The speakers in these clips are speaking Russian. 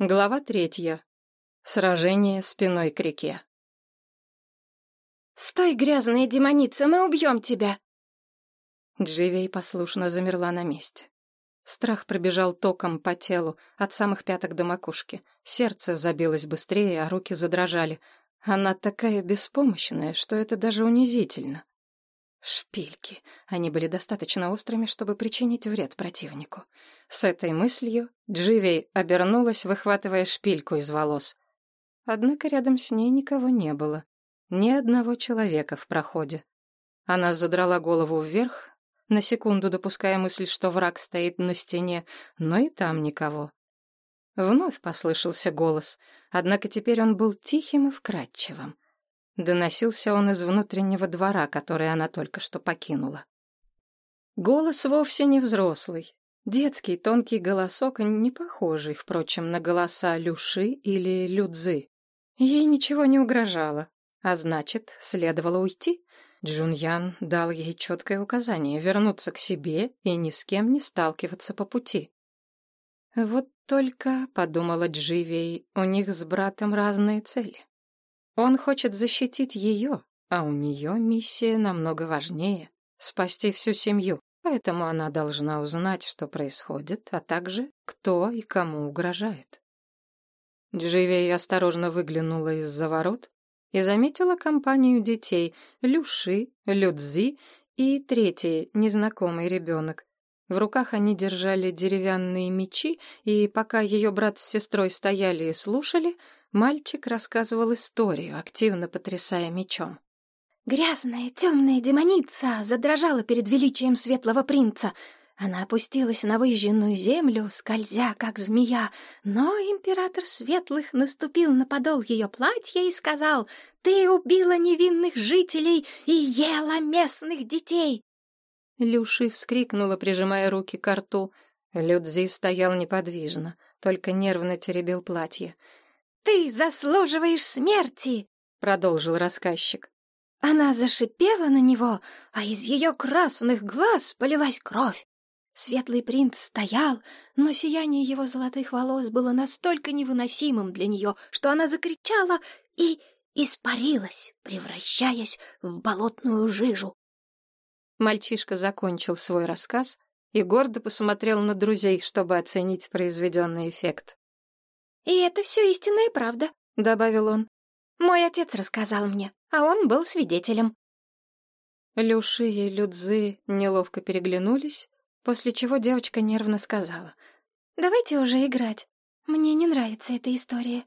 Глава третья. Сражение спиной к реке. «Стой, грязная демоница, мы убьем тебя!» Дживей послушно замерла на месте. Страх пробежал током по телу, от самых пяток до макушки. Сердце забилось быстрее, а руки задрожали. Она такая беспомощная, что это даже унизительно. Шпильки. Они были достаточно острыми, чтобы причинить вред противнику. С этой мыслью Дживей обернулась, выхватывая шпильку из волос. Однако рядом с ней никого не было. Ни одного человека в проходе. Она задрала голову вверх, на секунду допуская мысль, что враг стоит на стене, но и там никого. Вновь послышался голос, однако теперь он был тихим и вкрадчивым. Доносился он из внутреннего двора, который она только что покинула. Голос вовсе не взрослый. Детский тонкий голосок, не похожий, впрочем, на голоса Люши или Людзы. Ей ничего не угрожало, а значит, следовало уйти. Джуньян дал ей четкое указание вернуться к себе и ни с кем не сталкиваться по пути. Вот только, — подумала Дживей, — у них с братом разные цели. Он хочет защитить ее, а у нее миссия намного важнее — спасти всю семью, поэтому она должна узнать, что происходит, а также кто и кому угрожает. Дживей осторожно выглянула из-за ворот и заметила компанию детей — Люши, Людзи и третий, незнакомый ребенок. В руках они держали деревянные мечи, и пока ее брат с сестрой стояли и слушали — Мальчик рассказывал историю, активно потрясая мечом. «Грязная, темная демоница задрожала перед величием светлого принца. Она опустилась на выжженную землю, скользя, как змея, но император светлых наступил на подол ее платья и сказал, «Ты убила невинных жителей и ела местных детей!» Люши вскрикнула, прижимая руки к рту. Людзи стоял неподвижно, только нервно теребил платье. «Ты заслуживаешь смерти!» — продолжил рассказчик. Она зашипела на него, а из ее красных глаз полилась кровь. Светлый принц стоял, но сияние его золотых волос было настолько невыносимым для нее, что она закричала и испарилась, превращаясь в болотную жижу. Мальчишка закончил свой рассказ и гордо посмотрел на друзей, чтобы оценить произведенный эффект. «И это все истинная правда», — добавил он. «Мой отец рассказал мне, а он был свидетелем». Люши и Людзы неловко переглянулись, после чего девочка нервно сказала. «Давайте уже играть. Мне не нравится эта история».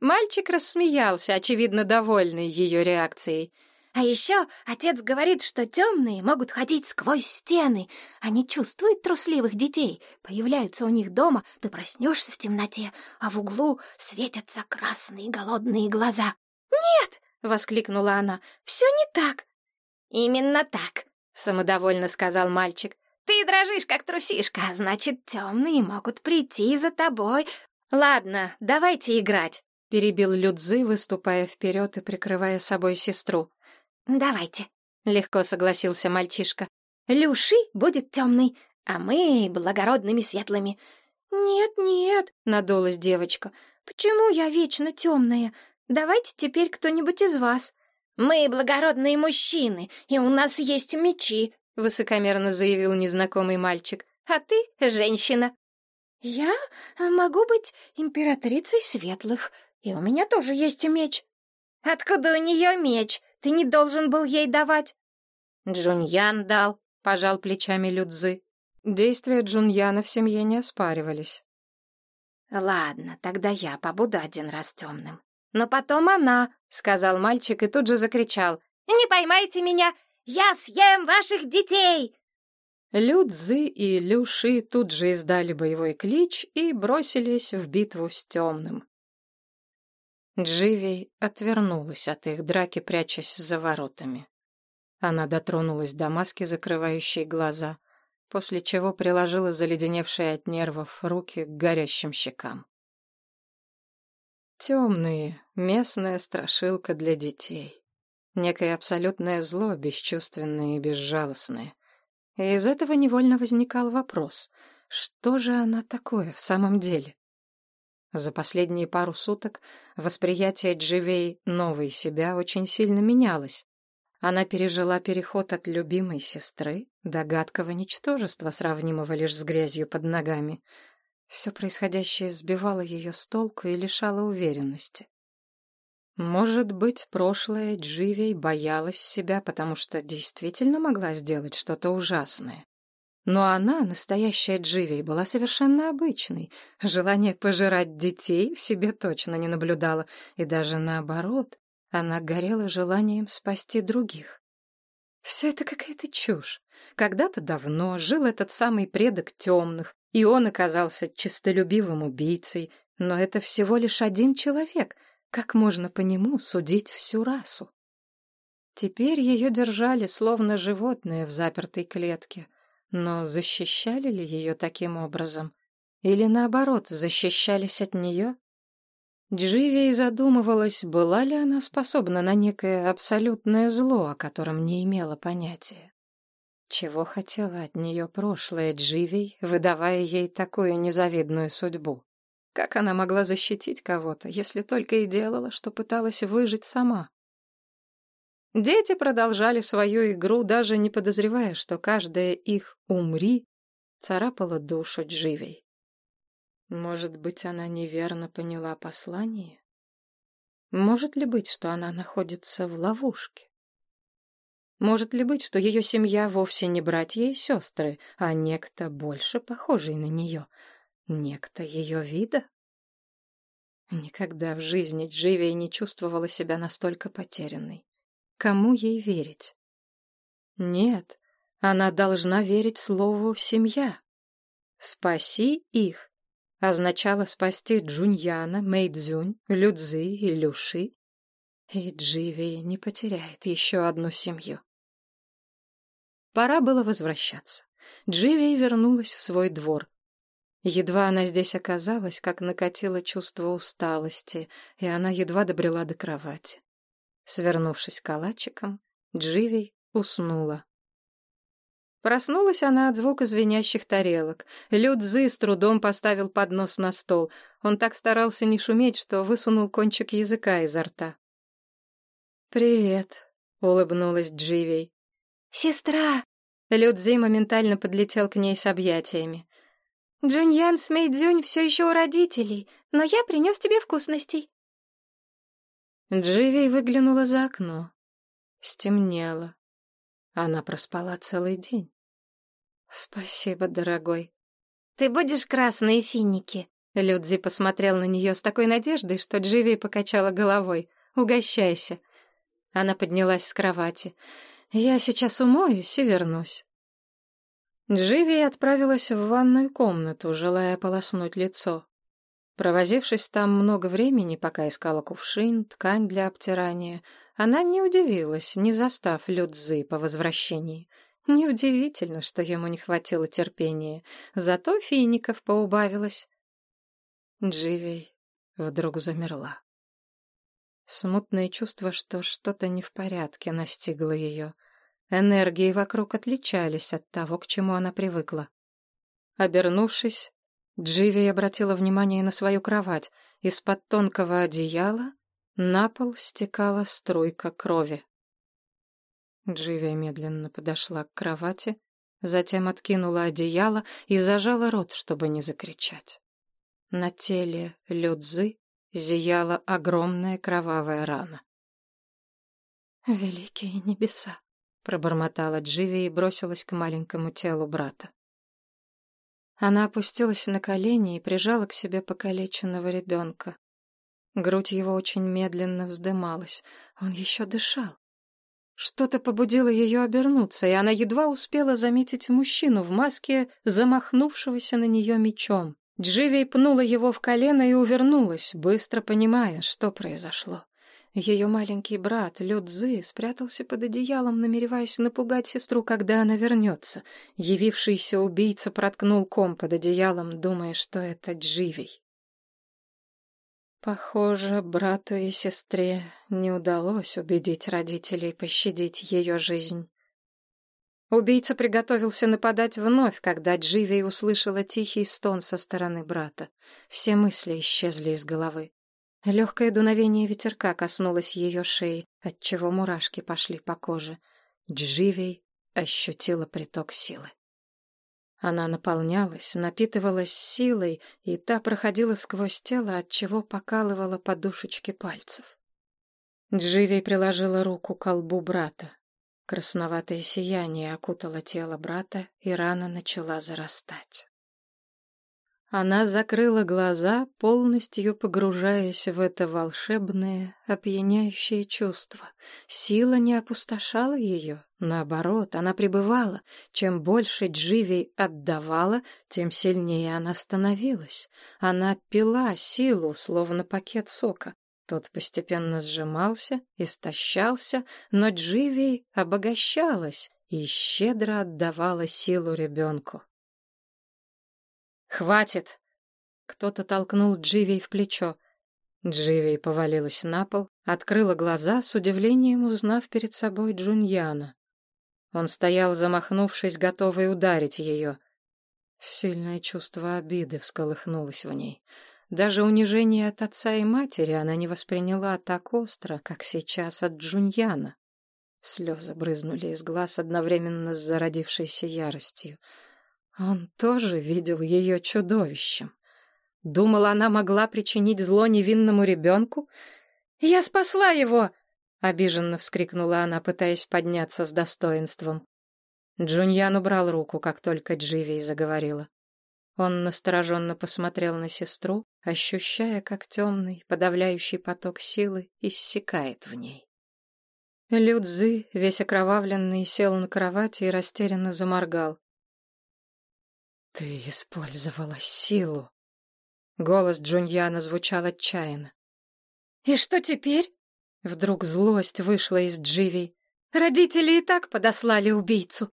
Мальчик рассмеялся, очевидно довольный ее реакцией. А еще отец говорит, что темные могут ходить сквозь стены. Они чувствуют трусливых детей. Появляются у них дома, ты проснешься в темноте, а в углу светятся красные голодные глаза. «Нет!» — воскликнула она. «Все не так!» «Именно так!» — самодовольно сказал мальчик. «Ты дрожишь, как трусишка, а значит, темные могут прийти за тобой. Ладно, давайте играть!» — перебил Людзы, выступая вперед и прикрывая собой сестру. «Давайте», — легко согласился мальчишка. «Люши будет темный, а мы благородными светлыми». «Нет-нет», — надулась девочка. «Почему я вечно темная? Давайте теперь кто-нибудь из вас». «Мы благородные мужчины, и у нас есть мечи», — высокомерно заявил незнакомый мальчик. «А ты женщина». «Я могу быть императрицей светлых, и у меня тоже есть меч». «Откуда у нее меч?» Ты не должен был ей давать. Джуньян дал, пожал плечами Людзы. Действия Джуньяна в семье не оспаривались. Ладно, тогда я побуду один раз темным. Но потом она, сказал мальчик и тут же закричал. Не поймайте меня, я съем ваших детей! Людзы и Люши тут же издали боевой клич и бросились в битву с темным. Дживей отвернулась от их драки, прячась за воротами. Она дотронулась до маски, закрывающей глаза, после чего приложила заледеневшие от нервов руки к горящим щекам. Темные, местная страшилка для детей. Некое абсолютное зло, бесчувственное и безжалостное. И из этого невольно возникал вопрос, что же она такое в самом деле? За последние пару суток восприятие Дживей новой себя очень сильно менялось. Она пережила переход от любимой сестры до гадкого ничтожества, сравнимого лишь с грязью под ногами. Все происходящее сбивало ее с толку и лишало уверенности. Может быть, прошлое Дживей боялась себя, потому что действительно могла сделать что-то ужасное. Но она, настоящая Дживей, была совершенно обычной. Желание пожирать детей в себе точно не наблюдала, и даже наоборот, она горела желанием спасти других. Все это какая-то чушь. Когда-то давно жил этот самый предок темных, и он оказался честолюбивым убийцей, но это всего лишь один человек. Как можно по нему судить всю расу? Теперь ее держали словно животное в запертой клетке — но защищали ли ее таким образом? Или наоборот, защищались от нее? Дживей задумывалась, была ли она способна на некое абсолютное зло, о котором не имела понятия. Чего хотела от нее прошлое Дживей, выдавая ей такую незавидную судьбу? Как она могла защитить кого-то, если только и делала, что пыталась выжить сама? Дети продолжали свою игру, даже не подозревая, что каждое их «умри» царапало душу Дживей. Может быть, она неверно поняла послание? Может ли быть, что она находится в ловушке? Может ли быть, что ее семья вовсе не братья и сестры, а некто больше похожий на нее, некто ее вида? Никогда в жизни Дживей не чувствовала себя настолько потерянной. Кому ей верить? Нет, она должна верить слову «семья». «Спаси их» означало спасти Джуньяна, Мэйдзюнь, Людзы и Люши. И Дживи не потеряет еще одну семью. Пора было возвращаться. Дживи вернулась в свой двор. Едва она здесь оказалась, как накатило чувство усталости, и она едва добрела до кровати. Свернувшись калачиком, Дживи уснула. Проснулась она от звука звенящих тарелок. Людзы с трудом поставил поднос на стол. Он так старался не шуметь, что высунул кончик языка изо рта. «Привет», — улыбнулась Дживей. «Сестра!» Людзи моментально подлетел к ней с объятиями. «Джуньян с Мэйдзюнь все еще у родителей, но я принес тебе вкусностей». Дживи выглянула за окно. Стемнело. Она проспала целый день. Спасибо, дорогой. Ты будешь красные финики? Людзи посмотрел на нее с такой надеждой, что Дживи покачала головой. Угощайся. Она поднялась с кровати. Я сейчас умоюсь и вернусь. Дживи отправилась в ванную комнату, желая полоснуть лицо. Провозившись там много времени, пока искала кувшин, ткань для обтирания, она не удивилась, не застав Людзы по возвращении. Неудивительно, что ему не хватило терпения, зато фиников поубавилось. Дживей вдруг замерла. Смутное чувство, что что-то не в порядке, настигло ее. Энергии вокруг отличались от того, к чему она привыкла. Обернувшись, Дживи обратила внимание на свою кровать. Из-под тонкого одеяла на пол стекала струйка крови. Дживи медленно подошла к кровати, затем откинула одеяло и зажала рот, чтобы не закричать. На теле Людзы зияла огромная кровавая рана. «Великие небеса!» — пробормотала Дживи и бросилась к маленькому телу брата. Она опустилась на колени и прижала к себе покалеченного ребенка. Грудь его очень медленно вздымалась. Он еще дышал. Что-то побудило ее обернуться, и она едва успела заметить мужчину в маске, замахнувшегося на нее мечом. Дживей пнула его в колено и увернулась, быстро понимая, что произошло. Ее маленький брат, Людзы, спрятался под одеялом, намереваясь напугать сестру, когда она вернется. Явившийся убийца проткнул ком под одеялом, думая, что это Дживей. Похоже, брату и сестре не удалось убедить родителей пощадить ее жизнь. Убийца приготовился нападать вновь, когда Дживей услышала тихий стон со стороны брата. Все мысли исчезли из головы. Легкое дуновение ветерка коснулось ее шеи, отчего мурашки пошли по коже. Дживей ощутила приток силы. Она наполнялась, напитывалась силой, и та проходила сквозь тело, отчего покалывала подушечки пальцев. Дживей приложила руку к колбу брата. Красноватое сияние окутало тело брата, и рана начала зарастать. Она закрыла глаза, полностью погружаясь в это волшебное, опьяняющее чувство. Сила не опустошала ее, наоборот, она пребывала. Чем больше Дживи отдавала, тем сильнее она становилась. Она пила силу, словно пакет сока. Тот постепенно сжимался, истощался, но Дживи обогащалась и щедро отдавала силу ребенку. «Хватит!» Кто-то толкнул Дживей в плечо. Дживей повалилась на пол, открыла глаза, с удивлением узнав перед собой Джуньяна. Он стоял, замахнувшись, готовый ударить ее. Сильное чувство обиды всколыхнулось в ней — даже унижение от отца и матери она не восприняла так остро, как сейчас от Джуньяна. Слезы брызнули из глаз одновременно с зародившейся яростью. Он тоже видел ее чудовищем. Думал, она могла причинить зло невинному ребенку? «Я спасла его!» — обиженно вскрикнула она, пытаясь подняться с достоинством. Джуньян убрал руку, как только Дживей заговорила. Он настороженно посмотрел на сестру, ощущая, как темный, подавляющий поток силы иссякает в ней. Людзы, весь окровавленный, сел на кровати и растерянно заморгал. «Ты использовала силу!» Голос Джуньяна звучал отчаянно. «И что теперь?» Вдруг злость вышла из Дживи. «Родители и так подослали убийцу.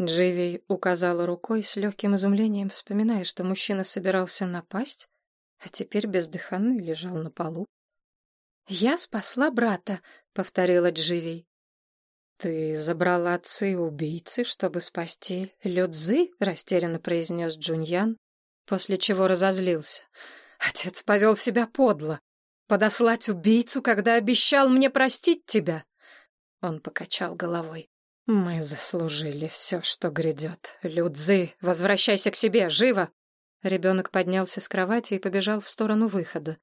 Дживей указала рукой с легким изумлением, вспоминая, что мужчина собирался напасть, а теперь бездыханный лежал на полу. «Я спасла брата», — повторила Дживей. «Ты забрала отцы убийцы, чтобы спасти Людзы?» — растерянно произнес Джуньян, после чего разозлился. «Отец повел себя подло. Подослать убийцу, когда обещал мне простить тебя?» Он покачал головой. Мы заслужили все, что грядет. Людзы, возвращайся к себе, живо! Ребенок поднялся с кровати и побежал в сторону выхода.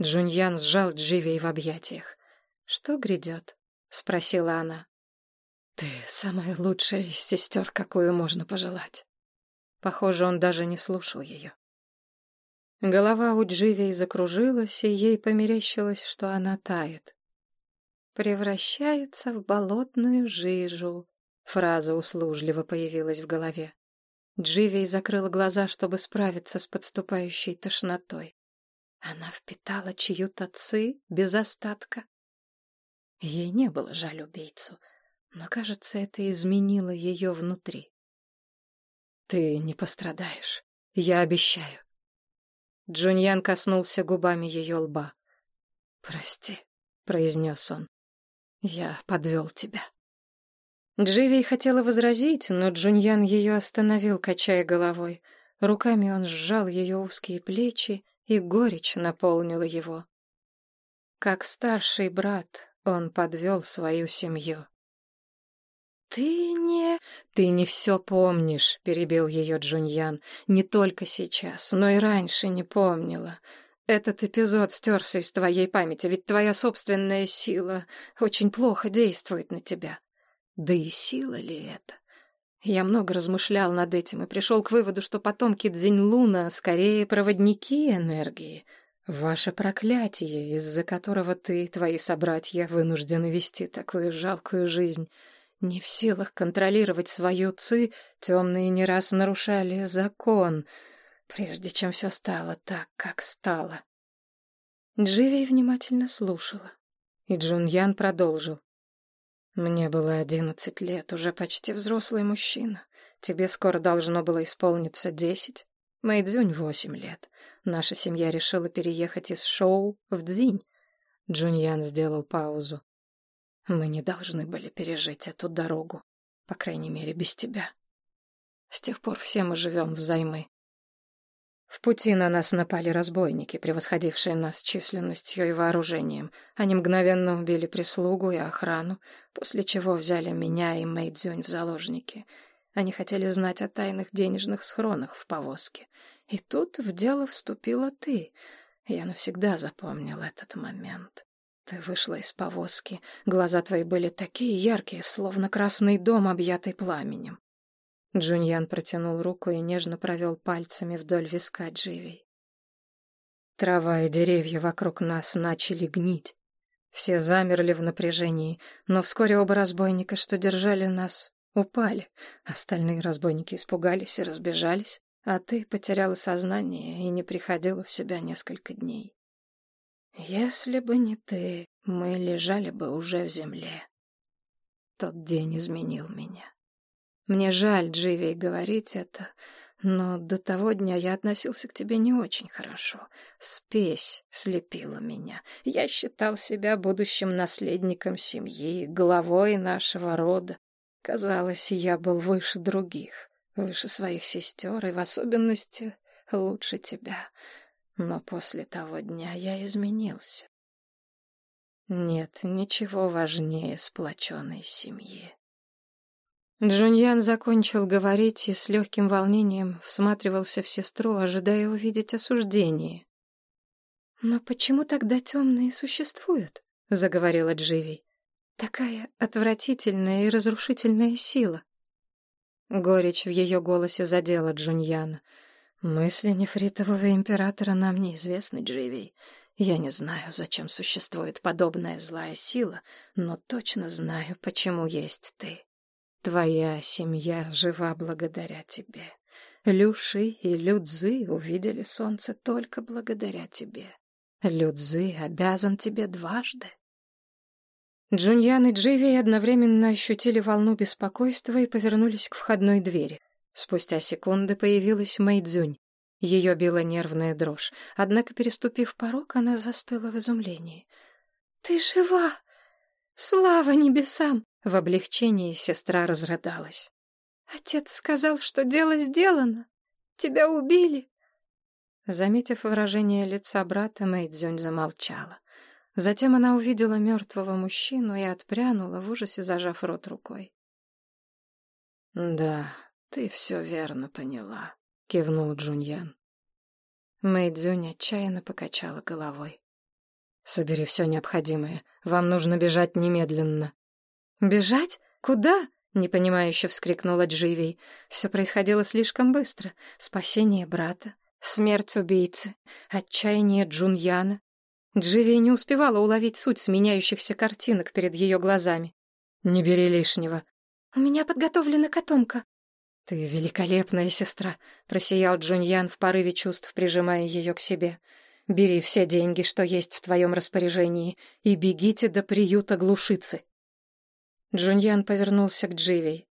Джуньян сжал Дживей в объятиях. «Что грядет?» — спросила она. «Ты самая лучшая из сестер, какую можно пожелать». Похоже, он даже не слушал ее. Голова у Дживей закружилась, и ей померещилось, что она тает превращается в болотную жижу. Фраза услужливо появилась в голове. Дживей закрыла глаза, чтобы справиться с подступающей тошнотой. Она впитала чью-то ци без остатка. Ей не было жаль убийцу, но, кажется, это изменило ее внутри. «Ты не пострадаешь, я обещаю». Джуньян коснулся губами ее лба. «Прости», — произнес он. Я подвел тебя. Дживи хотела возразить, но Джуньян ее остановил, качая головой. Руками он сжал ее узкие плечи, и горечь наполнила его. Как старший брат, он подвел свою семью. «Ты не...» «Ты не все помнишь», — перебил ее Джуньян. «Не только сейчас, но и раньше не помнила. Этот эпизод стерся из твоей памяти, ведь твоя собственная сила очень плохо действует на тебя. Да и сила ли это? Я много размышлял над этим и пришел к выводу, что потомки Дзинь-Луна скорее проводники энергии. Ваше проклятие, из-за которого ты и твои собратья вынуждены вести такую жалкую жизнь. Не в силах контролировать свою ци, темные не раз нарушали закон — прежде чем все стало так, как стало. Дживи внимательно слушала, и Джун Ян продолжил. «Мне было одиннадцать лет, уже почти взрослый мужчина. Тебе скоро должно было исполниться десять. Мэйдзюнь восемь лет. Наша семья решила переехать из Шоу в Дзинь». Джуньян сделал паузу. «Мы не должны были пережить эту дорогу. По крайней мере, без тебя. С тех пор все мы живем взаймы. В пути на нас напали разбойники, превосходившие нас численностью и вооружением. Они мгновенно убили прислугу и охрану, после чего взяли меня и Мэйдзюнь в заложники. Они хотели знать о тайных денежных схронах в повозке. И тут в дело вступила ты. Я навсегда запомнил этот момент. Ты вышла из повозки, глаза твои были такие яркие, словно красный дом, объятый пламенем. Джуньян протянул руку и нежно провел пальцами вдоль виска Дживей. Трава и деревья вокруг нас начали гнить. Все замерли в напряжении, но вскоре оба разбойника, что держали нас, упали. Остальные разбойники испугались и разбежались, а ты потеряла сознание и не приходила в себя несколько дней. Если бы не ты, мы лежали бы уже в земле. Тот день изменил меня. Мне жаль, Дживей, говорить это, но до того дня я относился к тебе не очень хорошо. Спесь слепила меня. Я считал себя будущим наследником семьи, главой нашего рода. Казалось, я был выше других, выше своих сестер и в особенности лучше тебя. Но после того дня я изменился. Нет ничего важнее сплоченной семьи. Джуньян закончил говорить и с легким волнением всматривался в сестру, ожидая увидеть осуждение. «Но почему тогда темные существуют?» — заговорила Дживи. «Такая отвратительная и разрушительная сила». Горечь в ее голосе задела Джуньяна. «Мысли нефритового императора нам неизвестны, Дживи. Я не знаю, зачем существует подобная злая сила, но точно знаю, почему есть ты». Твоя семья жива благодаря тебе. Люши и Людзы увидели солнце только благодаря тебе. Людзы обязан тебе дважды. Джуньян и Дживи одновременно ощутили волну беспокойства и повернулись к входной двери. Спустя секунды появилась Мэйдзюнь. Ее била нервная дрожь, однако, переступив порог, она застыла в изумлении. «Ты жива! Слава небесам!» В облегчении сестра разрыдалась. «Отец сказал, что дело сделано. Тебя убили». Заметив выражение лица брата, Мэйдзюнь замолчала. Затем она увидела мертвого мужчину и отпрянула, в ужасе зажав рот рукой. «Да, ты все верно поняла», — кивнул Джуньян. Мэйдзюнь отчаянно покачала головой. «Собери все необходимое. Вам нужно бежать немедленно». «Бежать? Куда?» — непонимающе вскрикнула Дживей. Все происходило слишком быстро. Спасение брата, смерть убийцы, отчаяние Джуньяна. Дживей не успевала уловить суть сменяющихся картинок перед ее глазами. «Не бери лишнего». «У меня подготовлена котомка». «Ты великолепная сестра», — просиял Джуньян в порыве чувств, прижимая ее к себе. «Бери все деньги, что есть в твоем распоряжении, и бегите до приюта глушицы». Джуньян повернулся к Дживей.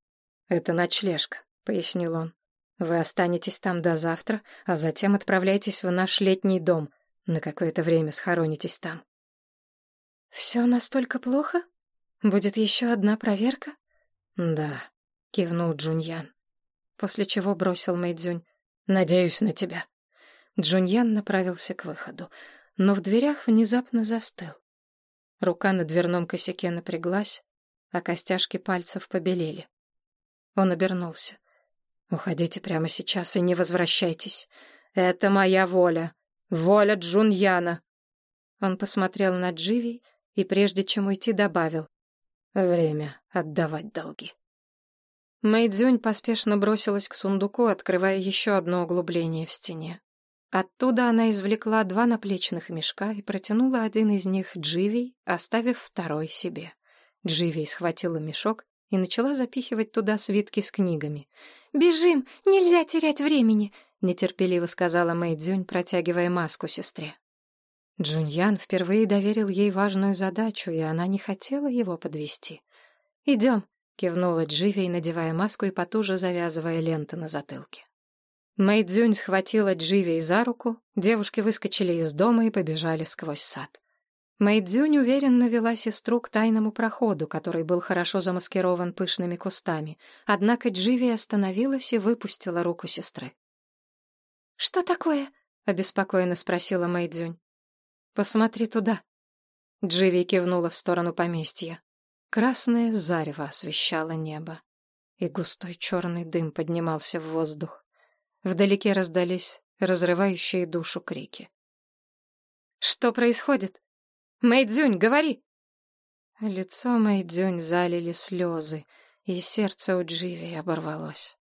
«Это ночлежка», — пояснил он. «Вы останетесь там до завтра, а затем отправитесь в наш летний дом. На какое-то время схоронитесь там». «Все настолько плохо? Будет еще одна проверка?» «Да», — кивнул Джуньян. После чего бросил Мэйдзюнь. «Надеюсь на тебя». Джуньян направился к выходу, но в дверях внезапно застыл. Рука на дверном косяке напряглась, а костяшки пальцев побелели. Он обернулся. «Уходите прямо сейчас и не возвращайтесь. Это моя воля. Воля Джуньяна». Он посмотрел на Дживи и, прежде чем уйти, добавил. «Время отдавать долги». Мэйдзюнь поспешно бросилась к сундуку, открывая еще одно углубление в стене. Оттуда она извлекла два наплечных мешка и протянула один из них Дживи, оставив второй себе. Дживи схватила мешок и начала запихивать туда свитки с книгами. «Бежим! Нельзя терять времени!» — нетерпеливо сказала Мэйдзюнь, протягивая маску сестре. Джуньян впервые доверил ей важную задачу, и она не хотела его подвести. «Идем!» — кивнула Дживи, надевая маску и потуже завязывая ленты на затылке. Мэйдзюнь схватила Дживи за руку, девушки выскочили из дома и побежали сквозь сад. Мэйдзюнь уверенно вела сестру к тайному проходу, который был хорошо замаскирован пышными кустами. Однако Дживи остановилась и выпустила руку сестры. «Что такое?» — обеспокоенно спросила Мэйдзюнь. «Посмотри туда». Дживи кивнула в сторону поместья. Красное зарево освещало небо, и густой черный дым поднимался в воздух. Вдалеке раздались разрывающие душу крики. «Что происходит?» Мэйдзюнь, говори!» Лицо Мэйдзюнь залили слезы, и сердце у Дживи оборвалось.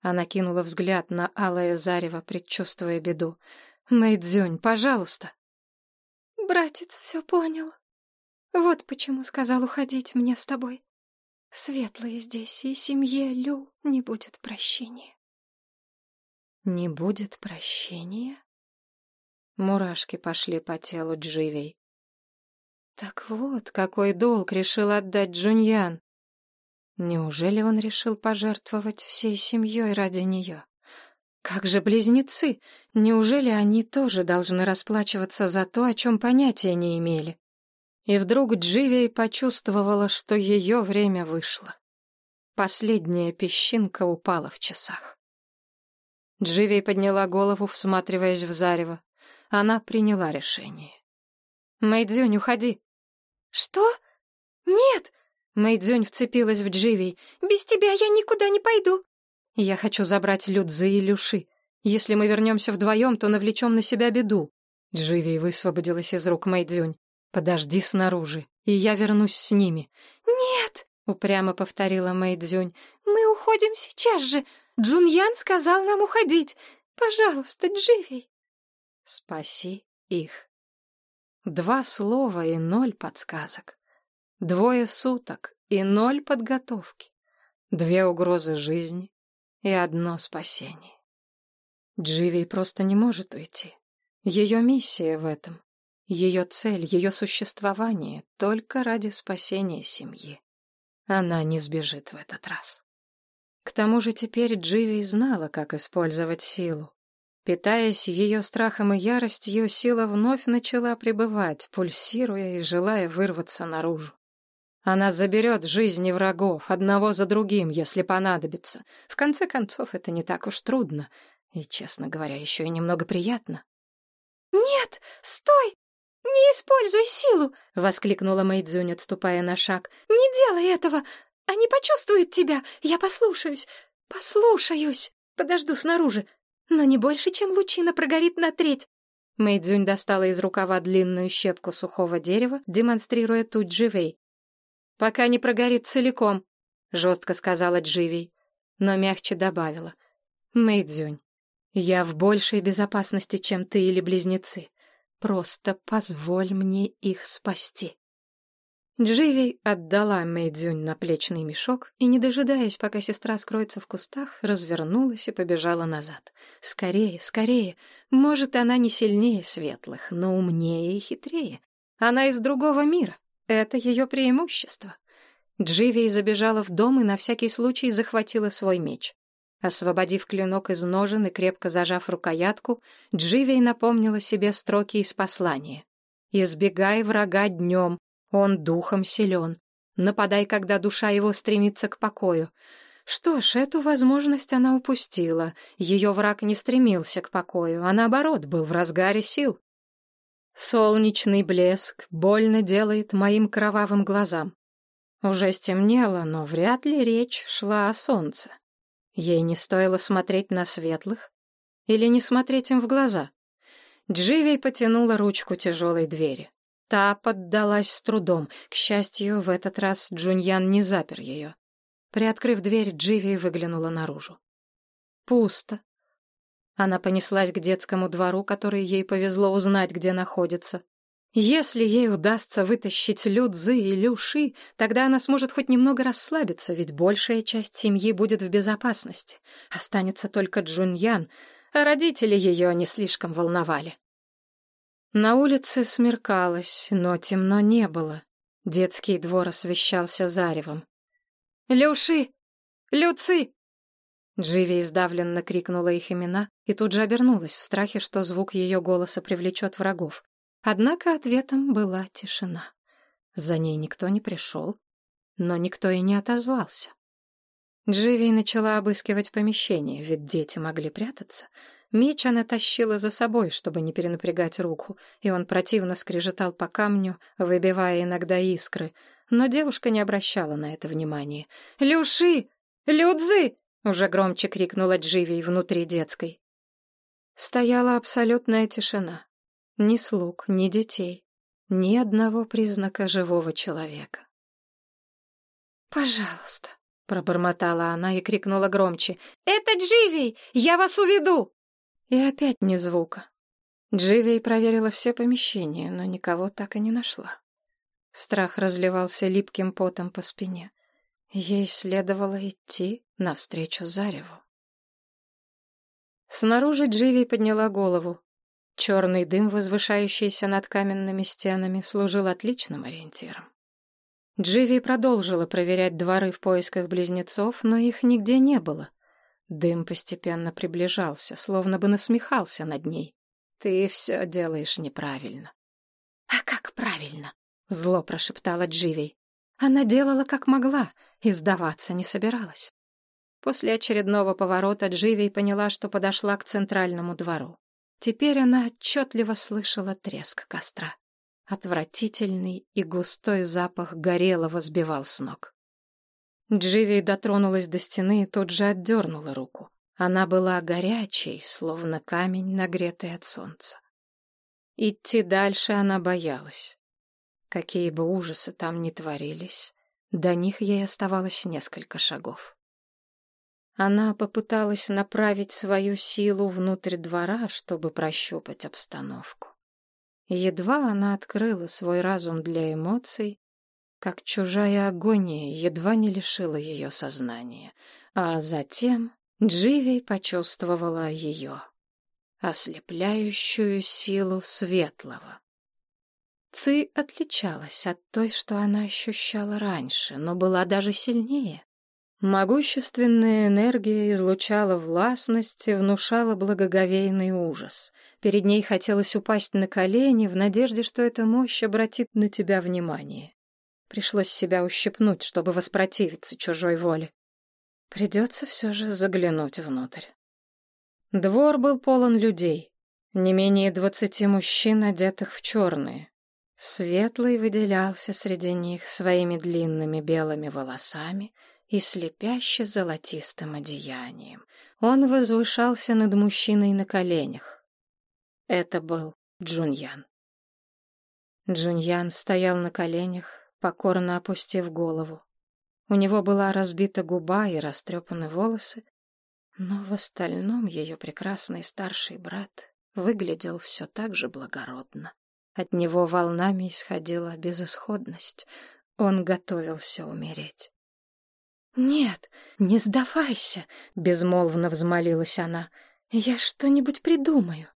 Она кинула взгляд на алое зарево, предчувствуя беду. «Мэйдзюнь, пожалуйста!» «Братец все понял. Вот почему сказал уходить мне с тобой. Светлые здесь, и семье Лю не будет прощения». «Не будет прощения?» Мурашки пошли по телу Дживей. Так вот, какой долг решил отдать Джуньян. Неужели он решил пожертвовать всей семьей ради нее? Как же близнецы? Неужели они тоже должны расплачиваться за то, о чем понятия не имели? И вдруг Дживей почувствовала, что ее время вышло. Последняя песчинка упала в часах. Дживей подняла голову, всматриваясь в зарево. Она приняла решение. «Мэйдзюнь, уходи!» «Что? Нет!» Мэйдзюнь вцепилась в Дживи. «Без тебя я никуда не пойду!» «Я хочу забрать Людзы и Люши. Если мы вернемся вдвоем, то навлечем на себя беду». Дживи высвободилась из рук Мэйдзюнь. «Подожди снаружи, и я вернусь с ними». «Нет!» — упрямо повторила Мэйдзюнь. «Мы уходим сейчас же. Джуньян сказал нам уходить. Пожалуйста, Дживи». «Спаси их». Два слова и ноль подсказок. Двое суток и ноль подготовки. Две угрозы жизни и одно спасение. Дживи просто не может уйти. Ее миссия в этом. Ее цель, ее существование только ради спасения семьи. Она не сбежит в этот раз. К тому же теперь Дживи знала, как использовать силу. Питаясь ее страхом и яростью, сила вновь начала пребывать, пульсируя и желая вырваться наружу. Она заберет жизни врагов, одного за другим, если понадобится. В конце концов, это не так уж трудно. И, честно говоря, еще и немного приятно. «Нет, стой! Не используй силу!» — воскликнула Мэйдзюнь, отступая на шаг. «Не делай этого! Они почувствуют тебя! Я послушаюсь! Послушаюсь! Подожду снаружи! но не больше, чем лучина прогорит на треть. Мэйдзюнь достала из рукава длинную щепку сухого дерева, демонстрируя тут Дживей. «Пока не прогорит целиком», — жестко сказала Дживей, но мягче добавила. «Мэйдзюнь, я в большей безопасности, чем ты или близнецы. Просто позволь мне их спасти». Дживи отдала Мэйдзюнь наплечный мешок и, не дожидаясь, пока сестра скроется в кустах, развернулась и побежала назад. Скорее, скорее. Может, она не сильнее светлых, но умнее и хитрее. Она из другого мира. Это ее преимущество. Дживи забежала в дом и на всякий случай захватила свой меч. Освободив клинок из ножен и крепко зажав рукоятку, Дживей напомнила себе строки из послания. «Избегай врага днем, он духом силен. Нападай, когда душа его стремится к покою. Что ж, эту возможность она упустила. Ее враг не стремился к покою, а наоборот, был в разгаре сил. Солнечный блеск больно делает моим кровавым глазам. Уже стемнело, но вряд ли речь шла о солнце. Ей не стоило смотреть на светлых или не смотреть им в глаза. Дживей потянула ручку тяжелой двери. Та поддалась с трудом. К счастью, в этот раз Джуньян не запер ее. Приоткрыв дверь, Дживи выглянула наружу. Пусто. Она понеслась к детскому двору, который ей повезло узнать, где находится. Если ей удастся вытащить Людзы и Люши, тогда она сможет хоть немного расслабиться, ведь большая часть семьи будет в безопасности. Останется только Джуньян, а родители ее не слишком волновали. На улице смеркалось, но темно не было. Детский двор освещался заревом. «Люши! Люци!» Дживи издавленно крикнула их имена и тут же обернулась в страхе, что звук ее голоса привлечет врагов. Однако ответом была тишина. За ней никто не пришел, но никто и не отозвался. Дживи начала обыскивать помещение, ведь дети могли прятаться. Меч она тащила за собой, чтобы не перенапрягать руку, и он противно скрежетал по камню, выбивая иногда искры. Но девушка не обращала на это внимания. «Люши! Людзы!» — уже громче крикнула Дживи внутри детской. Стояла абсолютная тишина. Ни слуг, ни детей, ни одного признака живого человека. «Пожалуйста», — пробормотала она и крикнула громче. «Это Дживей! Я вас уведу!» И опять ни звука. Дживей проверила все помещения, но никого так и не нашла. Страх разливался липким потом по спине. Ей следовало идти навстречу Зареву. Снаружи Дживи подняла голову. Черный дым, возвышающийся над каменными стенами, служил отличным ориентиром. Дживи продолжила проверять дворы в поисках близнецов, но их нигде не было. Дым постепенно приближался, словно бы насмехался над ней. «Ты все делаешь неправильно». «А как правильно?» — зло прошептала Дживи. Она делала как могла и сдаваться не собиралась. После очередного поворота Дживи поняла, что подошла к центральному двору. Теперь она отчетливо слышала треск костра. Отвратительный и густой запах горелого сбивал с ног. Дживи дотронулась до стены и тут же отдернула руку. Она была горячей, словно камень, нагретый от солнца. Идти дальше она боялась. Какие бы ужасы там ни творились, до них ей оставалось несколько шагов. Она попыталась направить свою силу внутрь двора, чтобы прощупать обстановку. Едва она открыла свой разум для эмоций, как чужая агония едва не лишила ее сознания, а затем Дживи почувствовала ее, ослепляющую силу светлого. Ци отличалась от той, что она ощущала раньше, но была даже сильнее. Могущественная энергия излучала властность и внушала благоговейный ужас. Перед ней хотелось упасть на колени в надежде, что эта мощь обратит на тебя внимание. Пришлось себя ущипнуть, чтобы воспротивиться чужой воле. Придется все же заглянуть внутрь. Двор был полон людей. Не менее двадцати мужчин, одетых в черные. Светлый выделялся среди них своими длинными белыми волосами — и слепяще золотистым одеянием. Он возвышался над мужчиной на коленях. Это был Джуньян. Джуньян стоял на коленях, покорно опустив голову. У него была разбита губа и растрепаны волосы, но в остальном ее прекрасный старший брат выглядел все так же благородно. От него волнами исходила безысходность. Он готовился умереть. «Нет, не сдавайся», — безмолвно взмолилась она. «Я что-нибудь придумаю».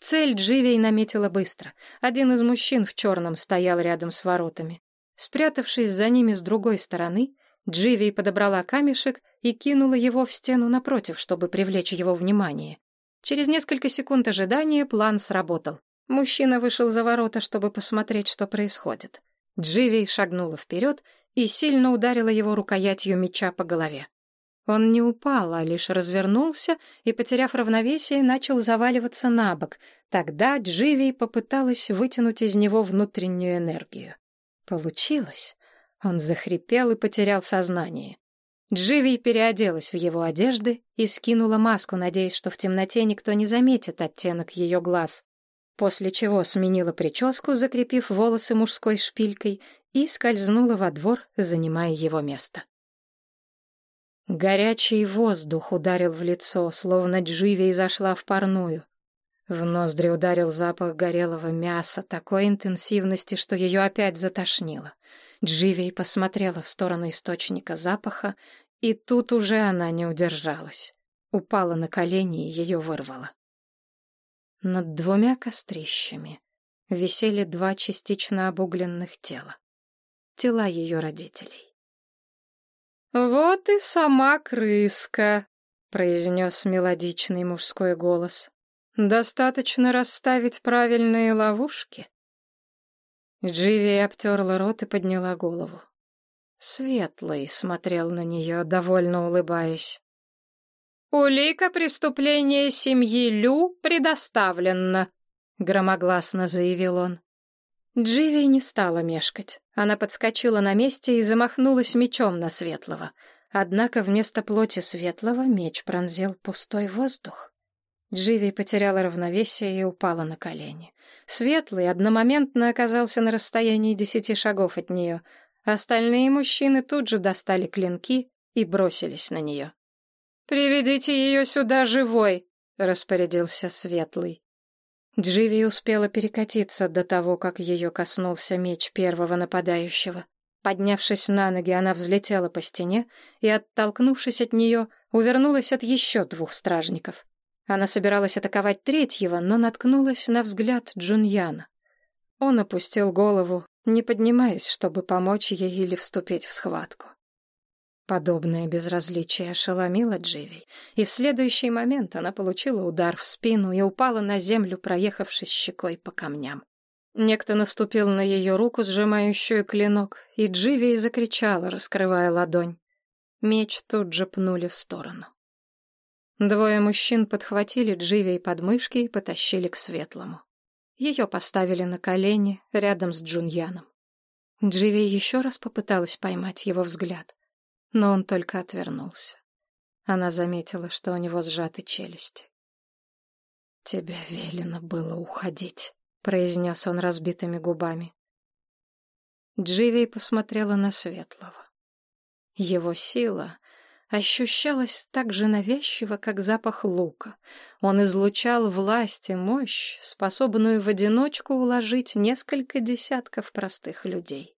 Цель Дживей наметила быстро. Один из мужчин в черном стоял рядом с воротами. Спрятавшись за ними с другой стороны, Дживей подобрала камешек и кинула его в стену напротив, чтобы привлечь его внимание. Через несколько секунд ожидания план сработал. Мужчина вышел за ворота, чтобы посмотреть, что происходит. Дживей шагнула вперед и сильно ударила его рукоятью меча по голове. Он не упал, а лишь развернулся и, потеряв равновесие, начал заваливаться на бок. Тогда Дживи попыталась вытянуть из него внутреннюю энергию. Получилось. Он захрипел и потерял сознание. Дживи переоделась в его одежды и скинула маску, надеясь, что в темноте никто не заметит оттенок ее глаз. После чего сменила прическу, закрепив волосы мужской шпилькой, и скользнула во двор, занимая его место. Горячий воздух ударил в лицо, словно Дживи зашла в парную. В ноздри ударил запах горелого мяса такой интенсивности, что ее опять затошнило. Дживей посмотрела в сторону источника запаха, и тут уже она не удержалась. Упала на колени и ее вырвало. Над двумя кострищами висели два частично обугленных тела тела ее родителей. «Вот и сама крыска», — произнес мелодичный мужской голос. «Достаточно расставить правильные ловушки, Дживи обтерла рот и подняла голову. Светлый смотрел на нее, довольно улыбаясь. «Улика преступления семьи Лю предоставлена», — громогласно заявил он. Дживи не стала мешкать. Она подскочила на месте и замахнулась мечом на Светлого. Однако вместо плоти Светлого меч пронзил пустой воздух. Дживи потеряла равновесие и упала на колени. Светлый одномоментно оказался на расстоянии десяти шагов от нее. Остальные мужчины тут же достали клинки и бросились на нее. «Приведите ее сюда живой!» — распорядился Светлый. Дживи успела перекатиться до того, как ее коснулся меч первого нападающего. Поднявшись на ноги, она взлетела по стене и, оттолкнувшись от нее, увернулась от еще двух стражников. Она собиралась атаковать третьего, но наткнулась на взгляд Джуньяна. Он опустил голову, не поднимаясь, чтобы помочь ей или вступить в схватку. Подобное безразличие ошеломило Дживи, и в следующий момент она получила удар в спину и упала на землю, проехавшись щекой по камням. Некто наступил на ее руку, сжимающую клинок, и Дживи закричала, раскрывая ладонь. Меч тут же пнули в сторону. Двое мужчин подхватили Дживи под мышки и потащили к светлому. Ее поставили на колени рядом с Джуньяном. Дживи еще раз попыталась поймать его взгляд но он только отвернулся. Она заметила, что у него сжаты челюсти. «Тебе велено было уходить», — произнес он разбитыми губами. Дживей посмотрела на Светлого. Его сила ощущалась так же навязчиво, как запах лука. Он излучал власть и мощь, способную в одиночку уложить несколько десятков простых людей.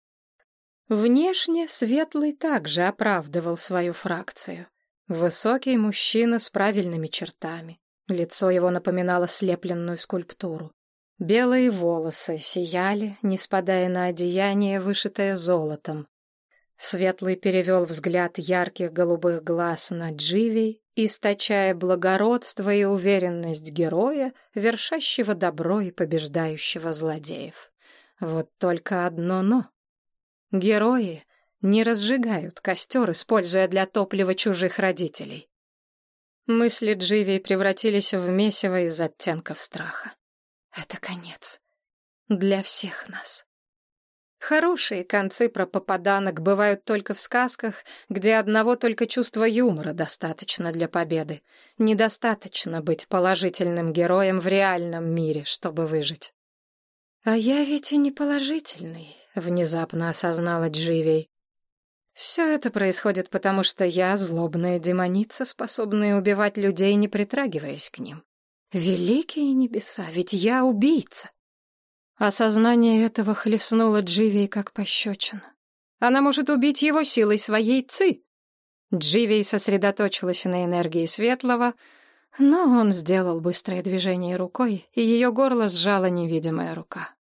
Внешне Светлый также оправдывал свою фракцию. Высокий мужчина с правильными чертами. Лицо его напоминало слепленную скульптуру. Белые волосы сияли, не спадая на одеяние, вышитое золотом. Светлый перевел взгляд ярких голубых глаз на Дживи, источая благородство и уверенность героя, вершащего добро и побеждающего злодеев. Вот только одно «но». Герои не разжигают костер, используя для топлива чужих родителей. Мысли Дживи превратились в месиво из оттенков страха. Это конец. Для всех нас. Хорошие концы про попаданок бывают только в сказках, где одного только чувства юмора достаточно для победы. Недостаточно быть положительным героем в реальном мире, чтобы выжить. А я ведь и не положительный. — внезапно осознала Дживей. «Все это происходит потому, что я злобная демоница, способная убивать людей, не притрагиваясь к ним. Великие небеса, ведь я убийца!» Осознание этого хлестнуло Дживей как пощечина. Она может убить его силой своей ци. Дживей сосредоточилась на энергии светлого, но он сделал быстрое движение рукой, и ее горло сжала невидимая рука.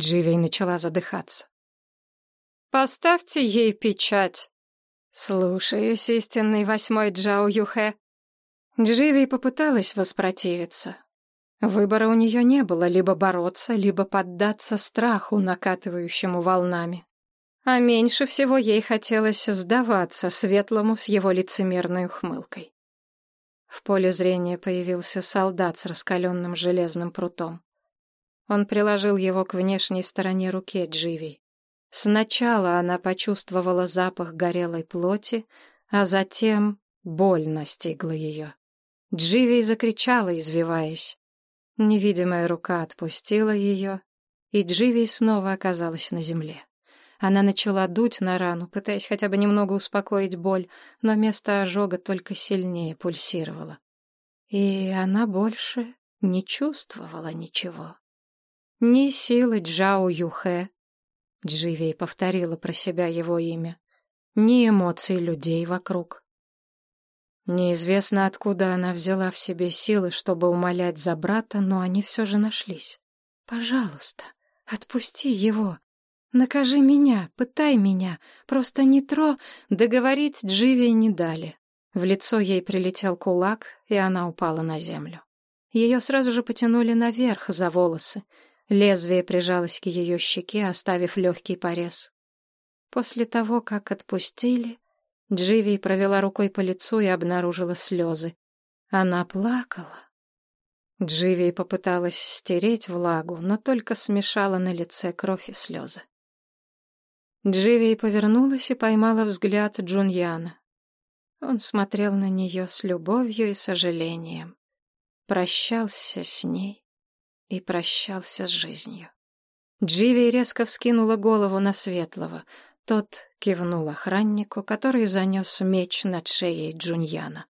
Дживей начала задыхаться. Поставьте ей печать. Слушаюсь, истинный восьмой Джао Юхэ. Дживи попыталась воспротивиться. Выбора у нее не было, либо бороться, либо поддаться страху, накатывающему волнами. А меньше всего ей хотелось сдаваться светлому с его лицемерной ухмылкой. В поле зрения появился солдат с раскаленным железным прутом. Он приложил его к внешней стороне руки Дживи. Сначала она почувствовала запах горелой плоти, а затем боль настигла ее. Дживи закричала, извиваясь. Невидимая рука отпустила ее, и Дживи снова оказалась на земле. Она начала дуть на рану, пытаясь хотя бы немного успокоить боль, но место ожога только сильнее пульсировало. И она больше не чувствовала ничего. Ни силы Джао Юхэ, Дживей повторила про себя его имя. Ни эмоций людей вокруг. Неизвестно, откуда она взяла в себе силы, чтобы умолять за брата, но они все же нашлись. «Пожалуйста, отпусти его. Накажи меня, пытай меня. Просто не тро...» Договорить Дживей не дали. В лицо ей прилетел кулак, и она упала на землю. Ее сразу же потянули наверх за волосы. Лезвие прижалось к ее щеке, оставив легкий порез. После того, как отпустили, Дживи провела рукой по лицу и обнаружила слезы. Она плакала. Дживи попыталась стереть влагу, но только смешала на лице кровь и слезы. Дживи повернулась и поймала взгляд Джуньяна. Он смотрел на нее с любовью и сожалением. Прощался с ней и прощался с жизнью. Дживи резко вскинула голову на Светлого. Тот кивнул охраннику, который занес меч над шеей Джуньяна.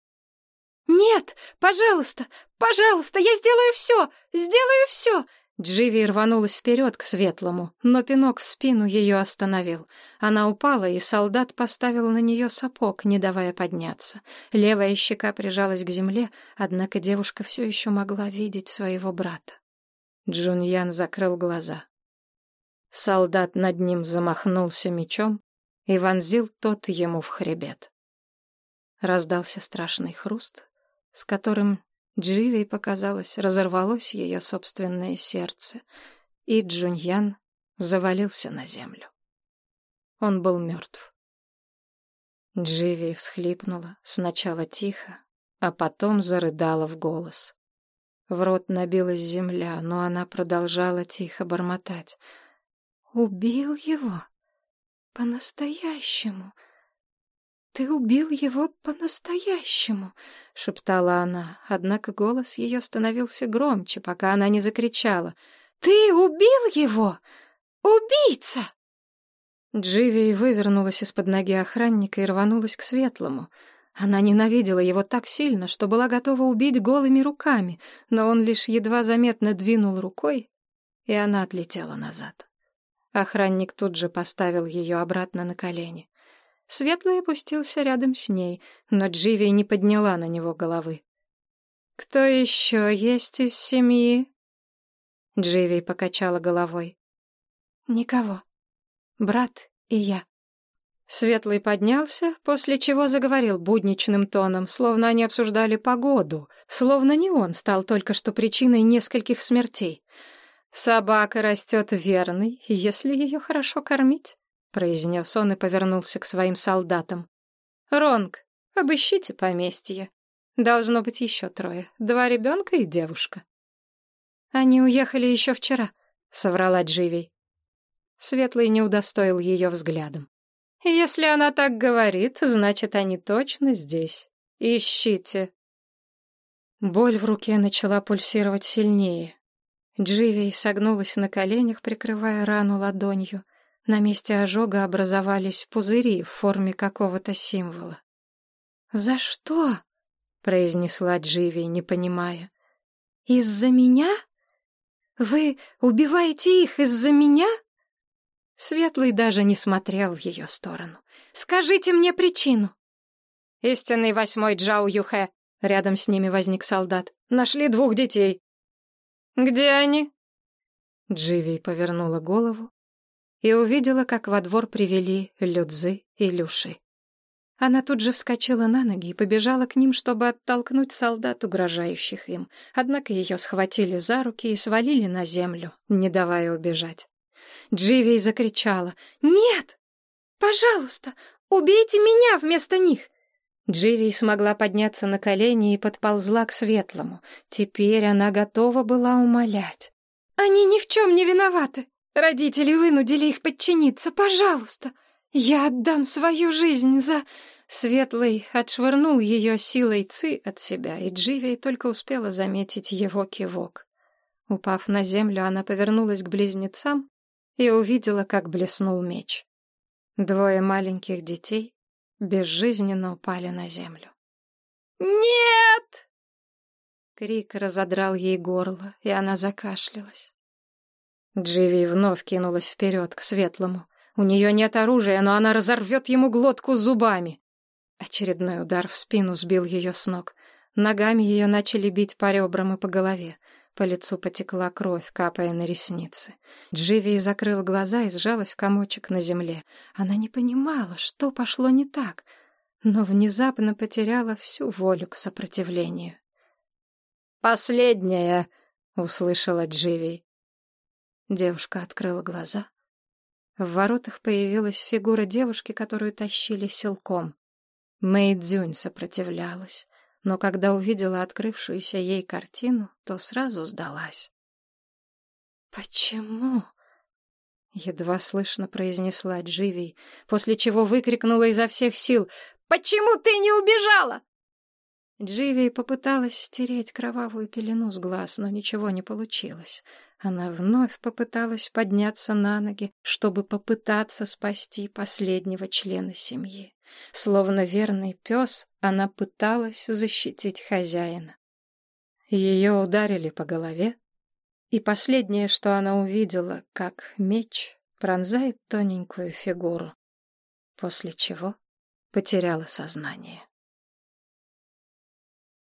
«Нет, пожалуйста, пожалуйста, я сделаю все, сделаю все!» Дживи рванулась вперед к Светлому, но пинок в спину ее остановил. Она упала, и солдат поставил на нее сапог, не давая подняться. Левая щека прижалась к земле, однако девушка все еще могла видеть своего брата. Джуньян закрыл глаза. Солдат над ним замахнулся мечом и вонзил тот ему в хребет. Раздался страшный хруст, с которым Дживей показалось, разорвалось ее собственное сердце, и Джуньян завалился на землю. Он был мертв. Дживи всхлипнула, сначала тихо, а потом зарыдала в голос. В рот набилась земля, но она продолжала тихо бормотать. «Убил его? По-настоящему? Ты убил его по-настоящему?» — шептала она, однако голос ее становился громче, пока она не закричала. «Ты убил его? Убийца!» Дживи вывернулась из-под ноги охранника и рванулась к светлому — она ненавидела его так сильно, что была готова убить голыми руками, но он лишь едва заметно двинул рукой, и она отлетела назад. Охранник тут же поставил ее обратно на колени. Светлый опустился рядом с ней, но Дживи не подняла на него головы. «Кто еще есть из семьи?» Дживи покачала головой. «Никого. Брат и я». Светлый поднялся, после чего заговорил будничным тоном, словно они обсуждали погоду, словно не он стал только что причиной нескольких смертей. «Собака растет верной, если ее хорошо кормить», — произнес он и повернулся к своим солдатам. «Ронг, обыщите поместье. Должно быть еще трое, два ребенка и девушка». «Они уехали еще вчера», — соврала Дживей. Светлый не удостоил ее взглядом. Если она так говорит, значит, они точно здесь. Ищите. Боль в руке начала пульсировать сильнее. Дживей согнулась на коленях, прикрывая рану ладонью. На месте ожога образовались пузыри в форме какого-то символа. «За что?» — произнесла Дживей, не понимая. «Из-за меня? Вы убиваете их из-за меня?» Светлый даже не смотрел в ее сторону. «Скажите мне причину!» «Истинный восьмой Джао Юхэ!» Рядом с ними возник солдат. «Нашли двух детей!» «Где они?» Дживи повернула голову и увидела, как во двор привели Людзы и Люши. Она тут же вскочила на ноги и побежала к ним, чтобы оттолкнуть солдат, угрожающих им. Однако ее схватили за руки и свалили на землю, не давая убежать. Дживей закричала. «Нет! Пожалуйста, убейте меня вместо них!» Дживей смогла подняться на колени и подползла к светлому. Теперь она готова была умолять. «Они ни в чем не виноваты. Родители вынудили их подчиниться. Пожалуйста, я отдам свою жизнь за...» Светлый отшвырнул ее силой ци от себя, и Дживей только успела заметить его кивок. Упав на землю, она повернулась к близнецам и увидела, как блеснул меч. Двое маленьких детей безжизненно упали на землю. «Нет!» Крик разодрал ей горло, и она закашлялась. Дживи вновь кинулась вперед к светлому. У нее нет оружия, но она разорвет ему глотку зубами. Очередной удар в спину сбил ее с ног. Ногами ее начали бить по ребрам и по голове. По лицу потекла кровь, капая на ресницы. Дживи закрыла глаза и сжалась в комочек на земле. Она не понимала, что пошло не так, но внезапно потеряла всю волю к сопротивлению. «Последняя!» — услышала Дживи. Девушка открыла глаза. В воротах появилась фигура девушки, которую тащили силком. Мэй Цзюнь сопротивлялась, но когда увидела открывшуюся ей картину, то сразу сдалась. «Почему?» — едва слышно произнесла Дживей, после чего выкрикнула изо всех сил. «Почему ты не убежала?» Дживей попыталась стереть кровавую пелену с глаз, но ничего не получилось. Она вновь попыталась подняться на ноги, чтобы попытаться спасти последнего члена семьи. Словно верный пес, она пыталась защитить хозяина. Ее ударили по голове, и последнее, что она увидела, как меч пронзает тоненькую фигуру, после чего потеряла сознание.